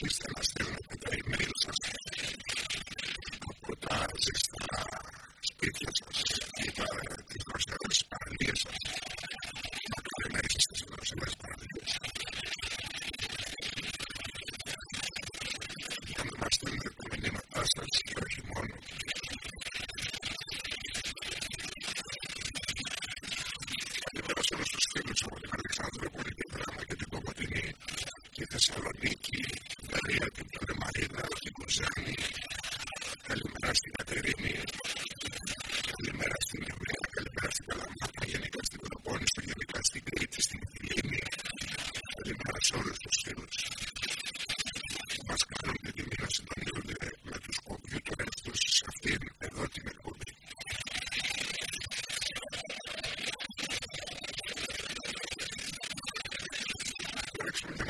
she said. description.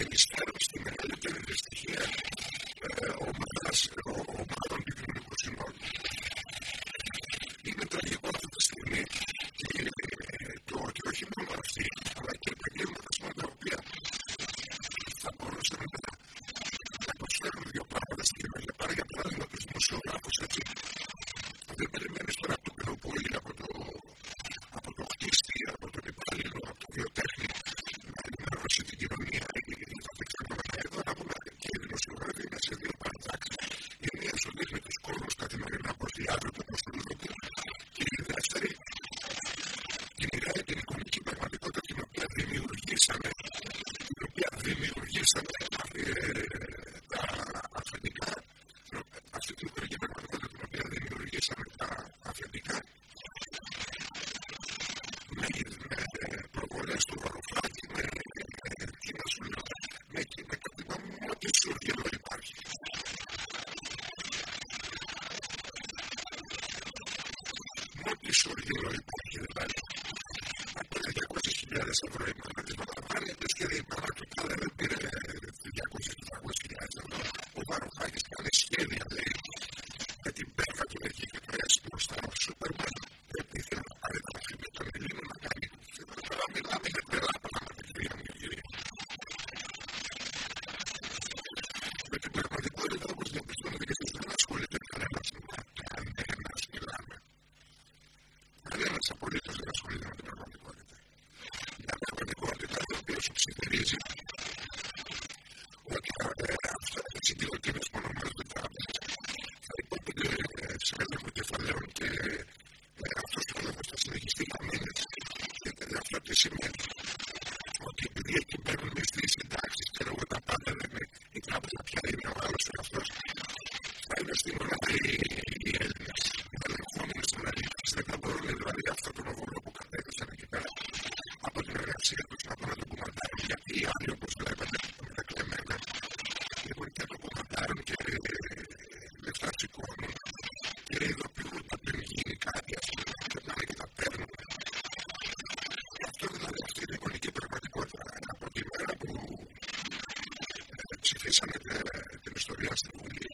συνεισφέρουν στη μεγαλύτερη δυστυχία ε, ομάδας, ο, ισοργυρό. Δηλαδή, από 200.000 ευρώ οι προγραμματισμό θα πάνε, και δεν ψηφίσαμε την ιστορία στην Βουλή.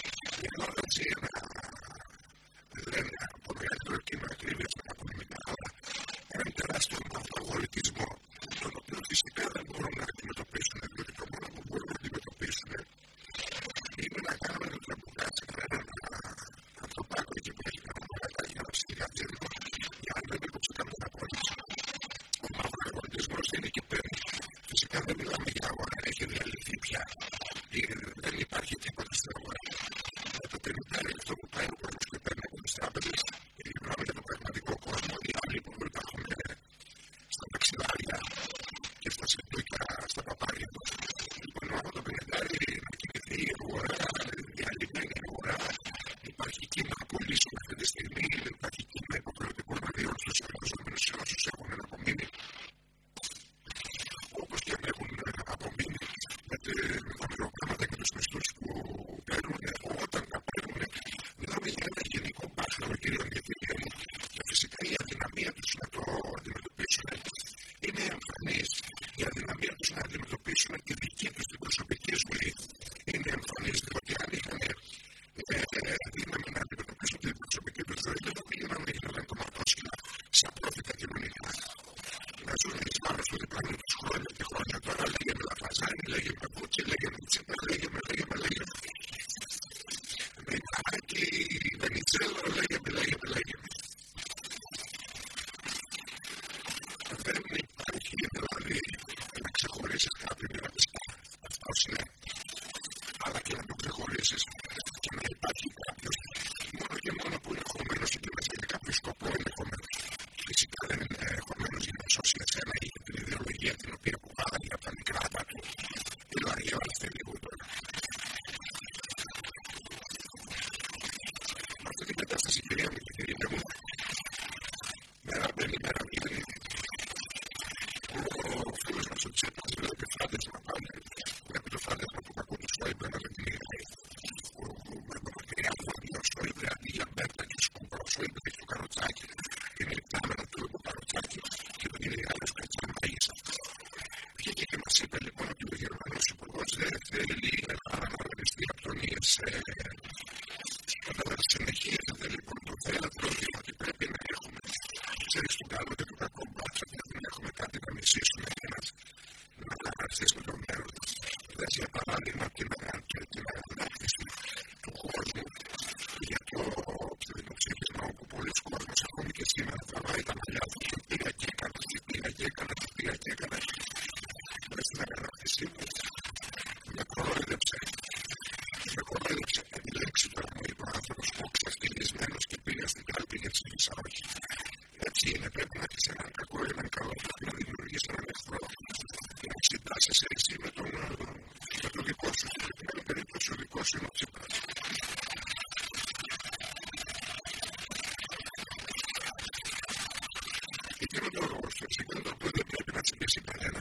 αλλά και να το ξεχωρίσεις. Τι γίνονται όμω, σίγουρα το οποίο δεν πρέπει να συμβεί σήμερα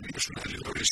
conmigo es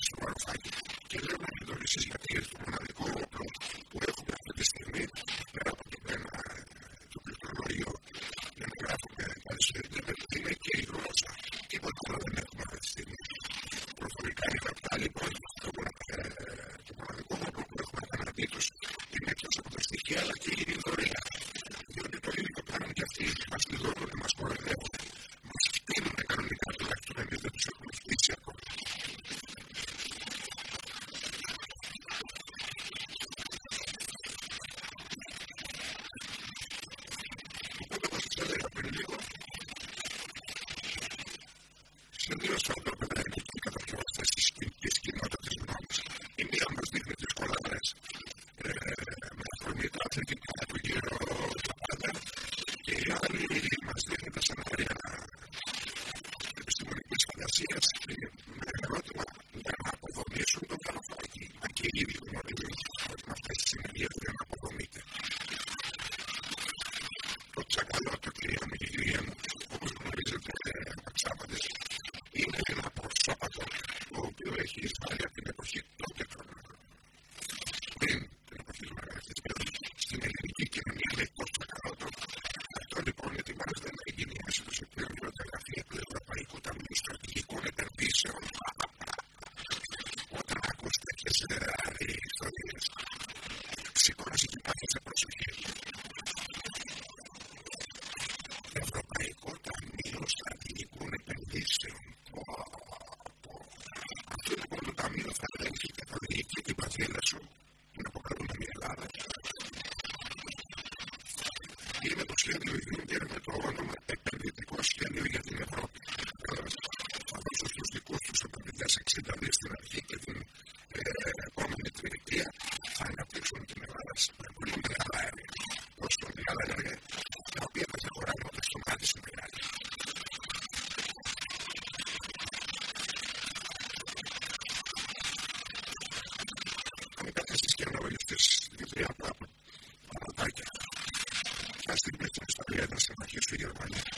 figure one.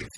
είναι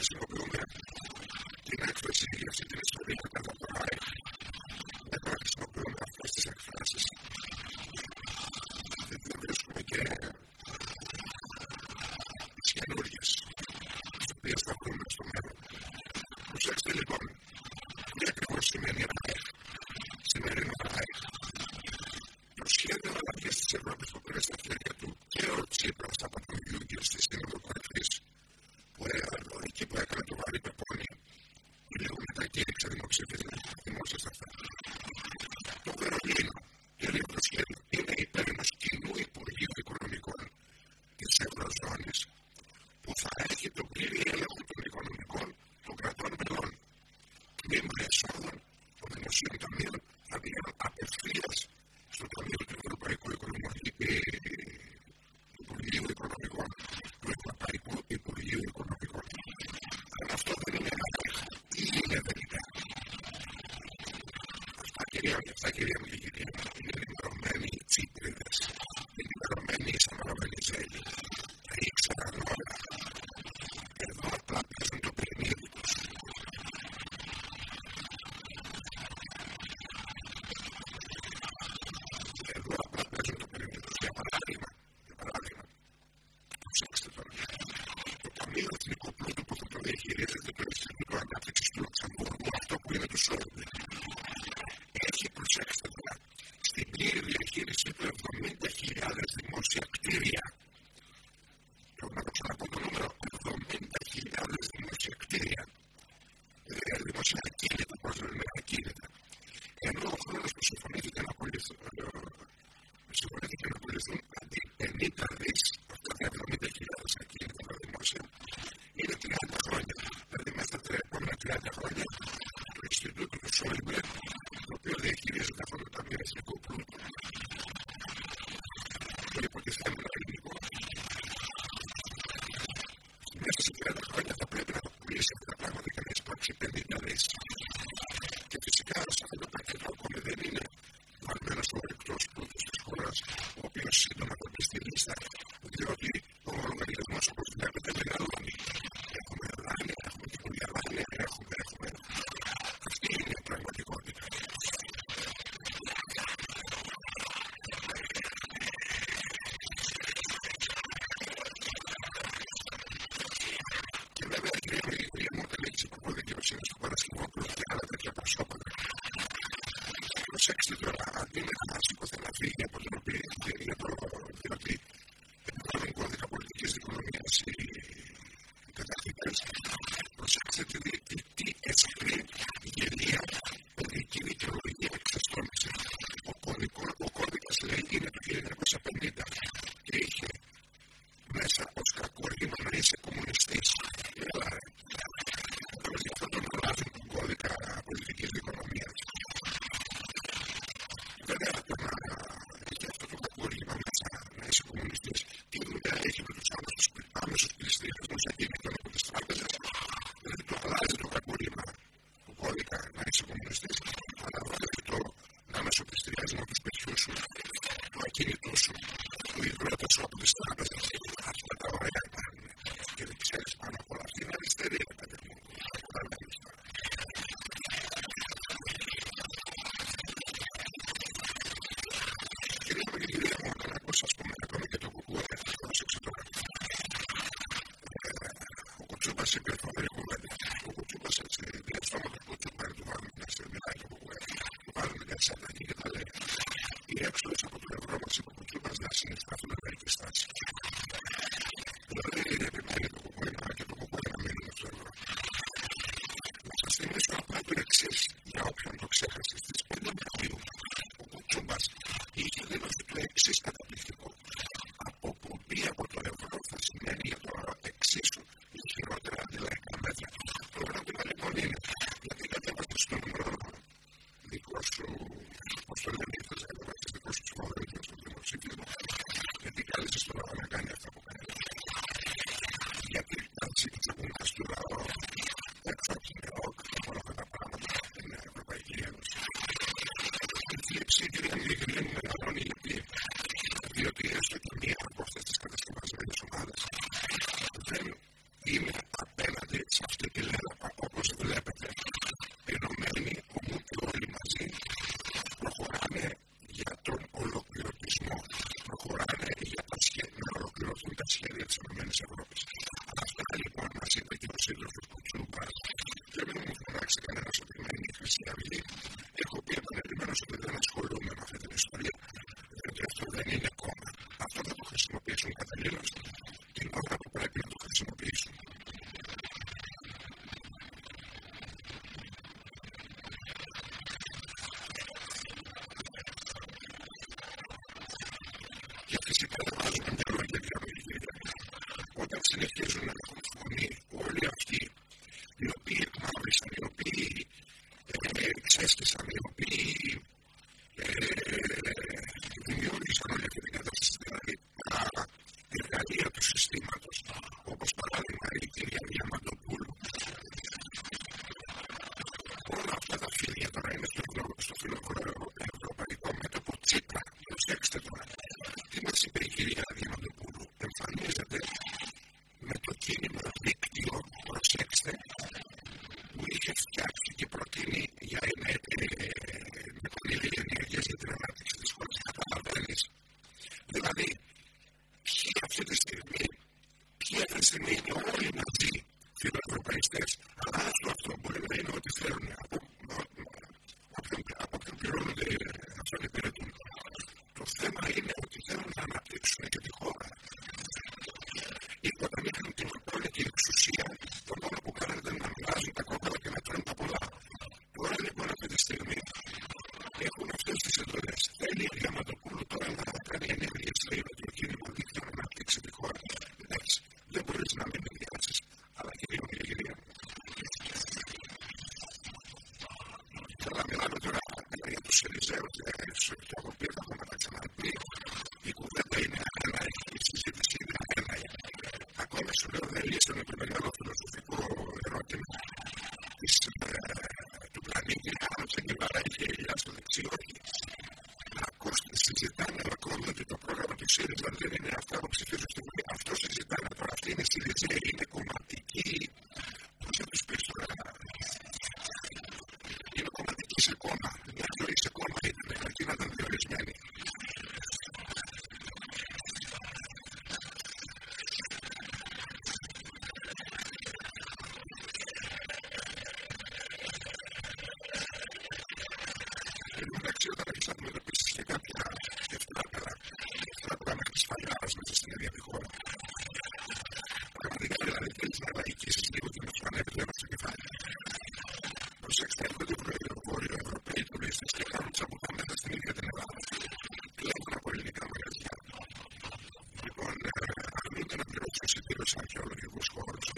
χρησιμοποιούμε την έκφραση για αυτή την ιστορία κατά Сергеем Савельевым protection of their life. συνεργασία, έχω πει επανελειμμένω ότι δεν ασχολούμαι με αυτή την ιστορία, διότι αυτό δεν είναι ακόμα. Αυτό θα το χρησιμοποιήσουν καταλήλω την ώρα που πρέπει να το χρησιμοποιήσουν. Και φυσικά βάζουμε μια λόγια διαμερική, όταν συνεχίζουν να del que ΣΥΡΙΖΑ και σε ποια την θα μεγάλος αρχαιολογικός χώρος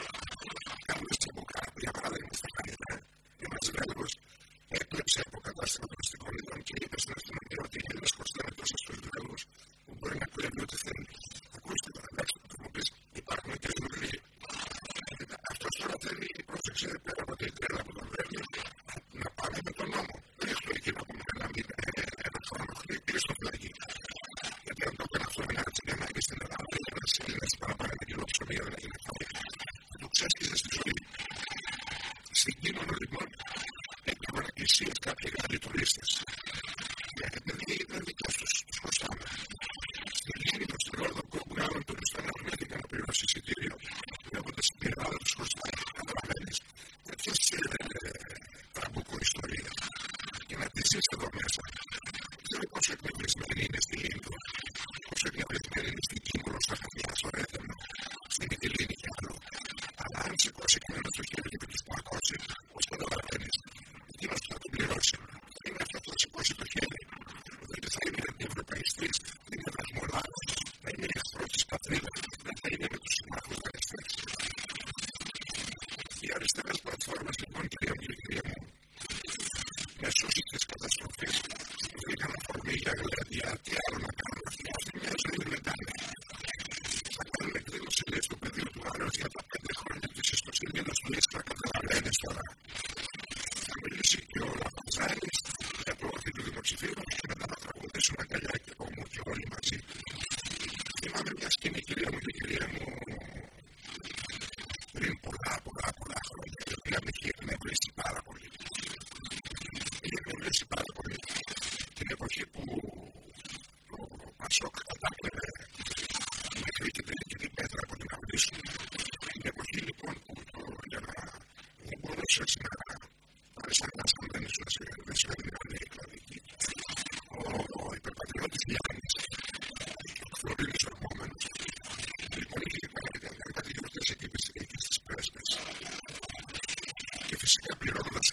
φυσικά πληρώνοντας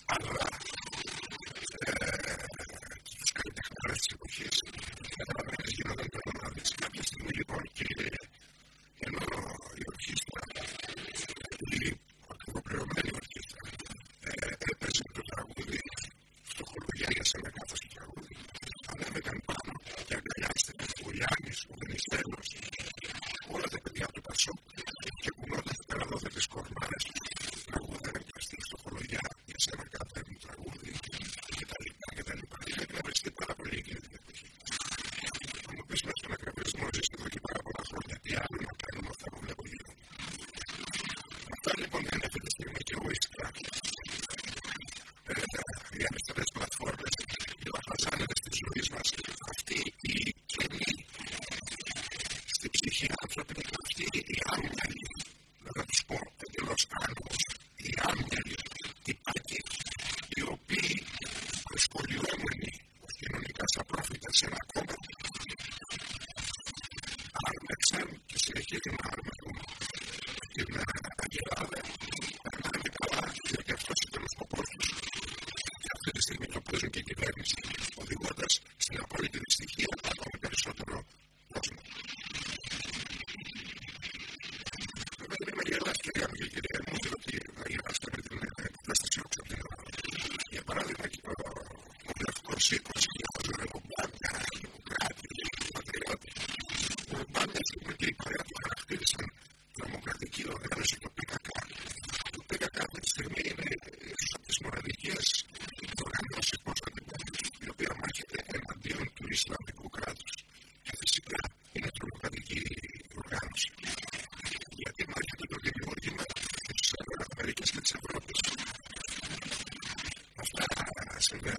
to that.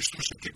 σα το θυμίζουμε, που